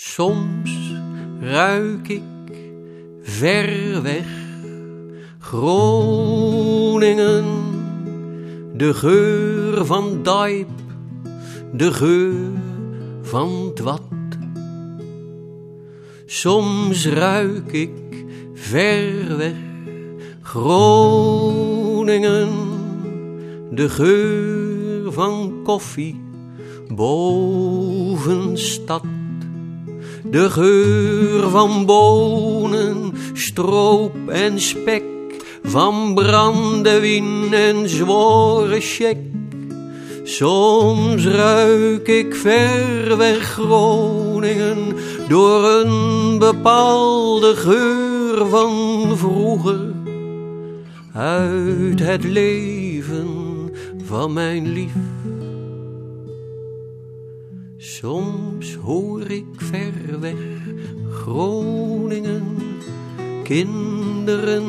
Soms ruik ik ver weg Groningen, de geur van Dijp, de geur van het wat. Soms ruik ik ver weg Groningen, de geur van koffie boven stad. De geur van bonen, stroop en spek, van brandewijn en zware. Soms ruik ik ver weg Groningen door een bepaalde geur van vroeger. Uit het leven van mijn lief. Soms hoor ik ver weg Groningen, kinderen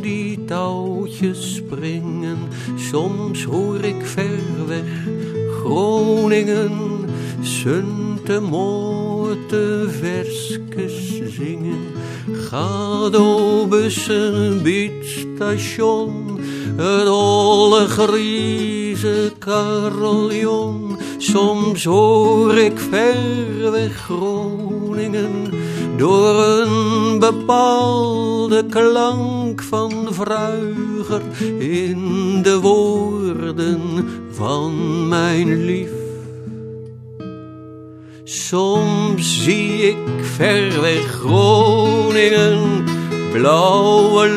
die touwtjes springen. Soms hoor ik ver weg Groningen, sunte moote verskes zingen. Gadobussen, bietstation, het olle grieze carillon. Soms hoor ik ver weg Groningen door een bepaalde klank van vroeger in de woorden van mijn lief. Soms zie ik ver weg Groningen, blauwe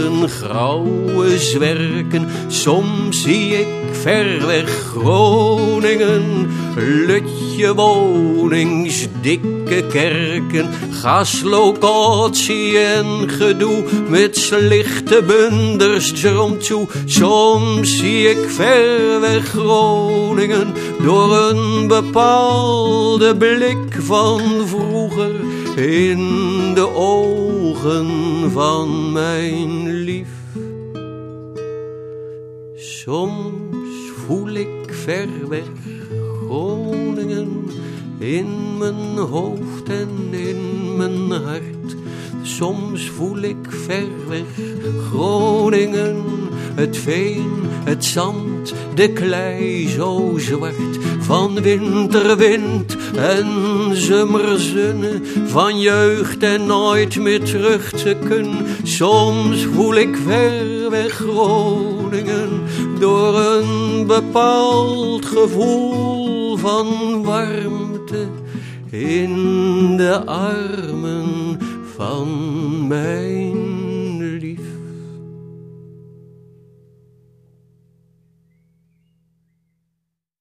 luchten, grauwe zwerken. Soms zie ik ver weg Groningen, lutje wonings, dikke kerken, gaslocatie en gedoe met slichte bunders toe. Soms zie ik ver weg Groningen door een bepaalde blik van vroeger in de ogen van mijn lief. Soms voel ik ver weg Groningen in mijn hoofd en in mijn hart. Soms voel ik ver weg Groningen, het veen, het zand, de klei zo zwart. Van winterwind en zomerzonne, van jeugd en nooit meer terug te kunnen. Soms voel ik ver weg Groningen, door een bepaald gevoel van warmte in de armen van mijn